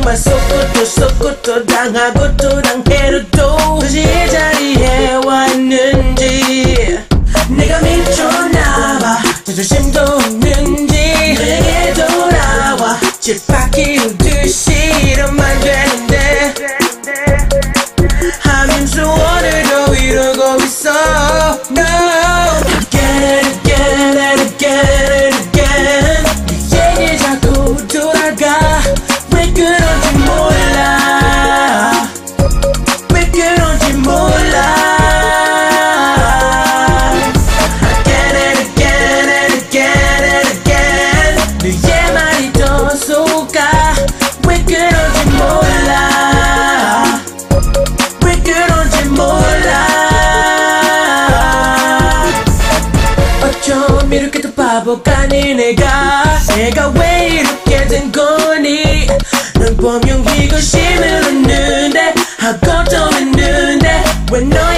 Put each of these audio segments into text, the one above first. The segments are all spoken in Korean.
정말 쏟고 또 쏟고 또 당하고 또 당해도 또 굳이 이 자리에 왔는지 내가 미쳤나봐. 자존심도 그 없는지 내게 돌아와. 제발 좀 이렇게도 바보가 아닌 내가. 내가 왜 이렇게 된 거니? 넌 범용이고 심을 했는데 하고 또 했는데 왜너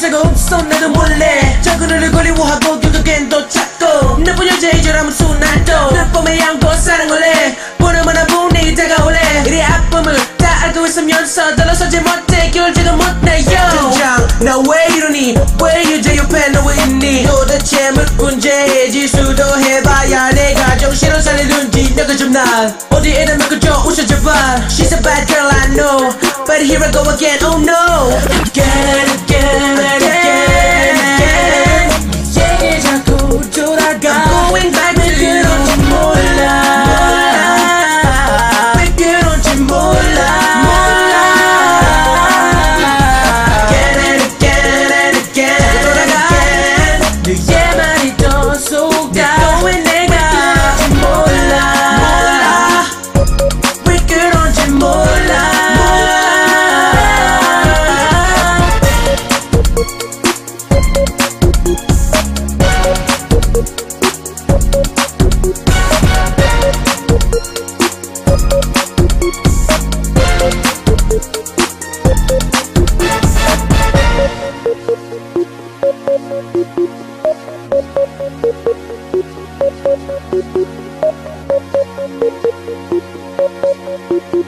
수가 없어 나도 몰래. 접근을 거리워하고 결국엔 또 찾고. 나쁜 여자의 저라면 순날도. 늘 봄에 양보 사랑을래. 보나마나 분위기 다가올래. 이리 아픔을 다 알고 있으면서 들어서지 못해. 결정을 못내요. 등장 나왜 이러니? 왜 여자 옆에 너왜 있니? 도대체 몇 군데의 지수도 해봐야 내가 정신을 살리는지. 너가 좀날 어디에다 맡겨줘? 웃어 제발. She's a bad girl I know. But here I go again oh no. and again Thank you.